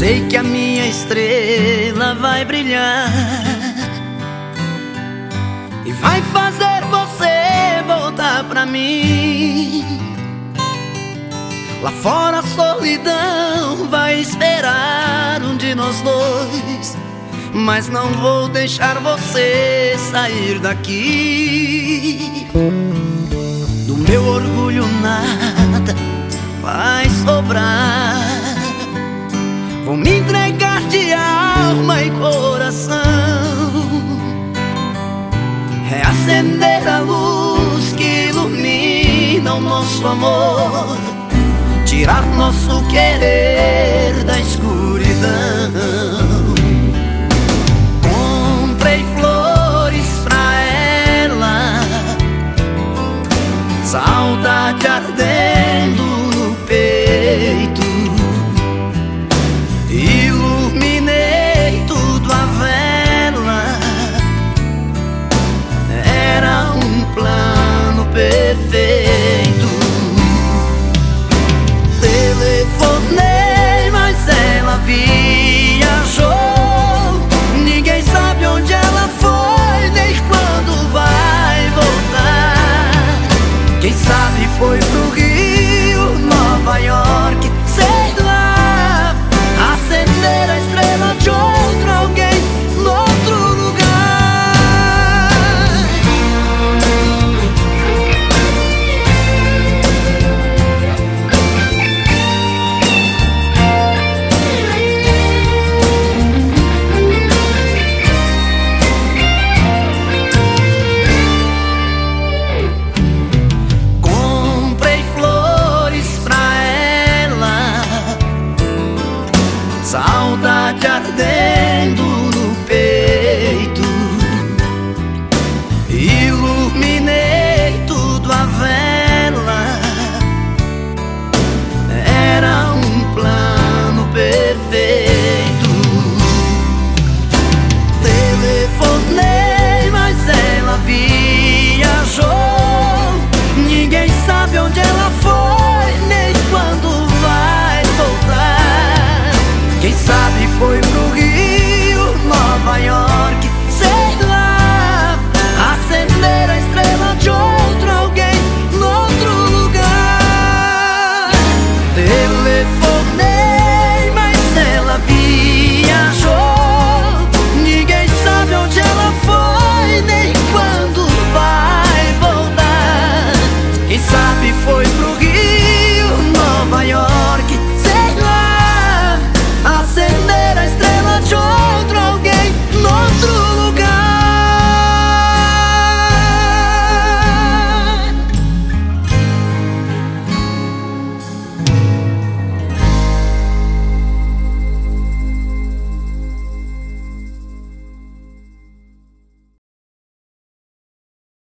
Sei que a minha estrela vai brilhar E vai fazer você voltar pra mim. Lá fora a solidão vai esperar um de nós dois Mas não vou deixar você sair daqui. Do meu orgulho nada vai sobrar. nosso amor, tirar nosso querer da escuridão. Comprei flores pra ela, saudade ardente. callarte sabe